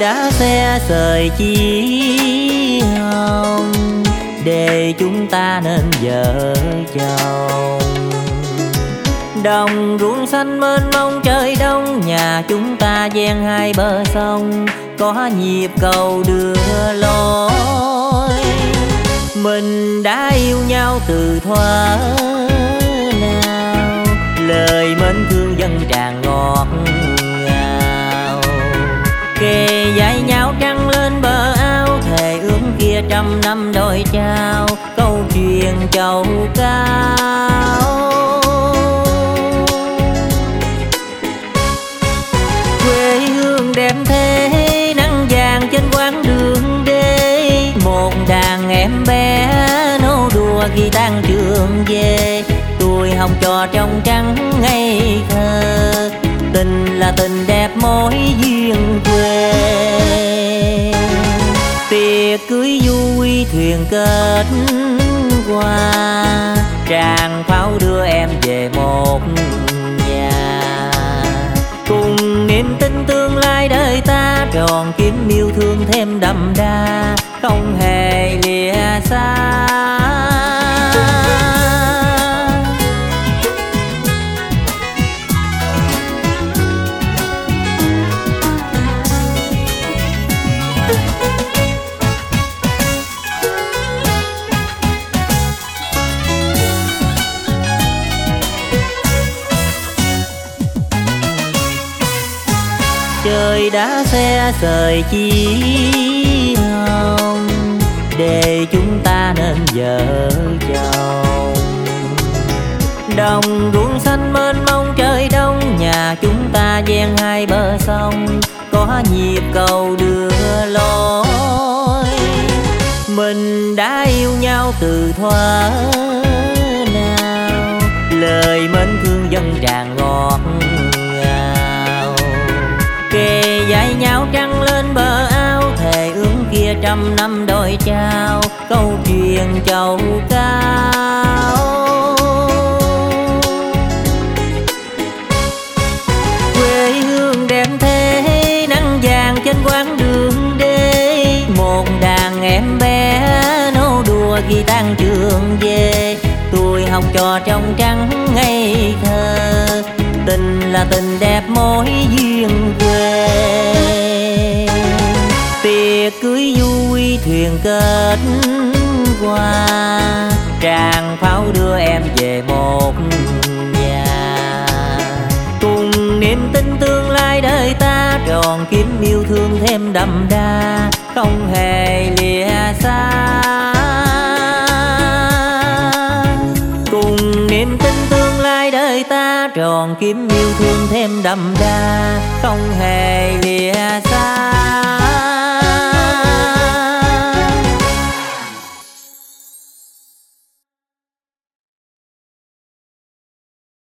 đã xe sợi chi hồng, để chúng ta nên vợ chồng. Đồng ruộng xanh mênh mông trời đông, nhà chúng ta ven hai bờ sông, có nhịp cầu đưa lối. Mình đã yêu nhau từ thuở trăm năm đôi trao câu chuyện chầu cao. Quê hương đẹp thế, nắng vàng trên quãng đường đê. Một đàn em bé nô đùa khi tan trường về. Tôi học trò trong trắng ngây thơ. Tình là tình đẹp mối duyên quê. Thuyền kết qua tràn pháo đưa em về một nhà. Cùng niềm tin tương lai đời ta, tròn kiếm yêu thương thêm đậm đà. Không hề lìa xa. Trời đã xe sợi chi hồng để chúng ta nên vợ chồng. Đồng ruộng xanh mênh mông trời đông, nhà chúng ta ven hai bờ sông, có nhịp cầu đưa lối. Mình đã yêu nhau từ thoáng trăm năm đôi trao câu chuyện chầu cao. Quê hương đẹp thế, nắng vàng trên quãng đường đê. Một đàn em bé nô đùa khi tan trường về. Tôi học trò trong trắng ngây thơ, tình là tình đẹp mối duyên quê. Tết kết qua tràng pháo đưa em về một nhà. Cùng niềm tin tương lai đời ta, tròn kiếm yêu thương thêm đậm đà. Không hề lìa xa. Cùng niềm tin tương lai đời ta, tròn kiếm yêu thương thêm đậm đà. Không hề lìa xa.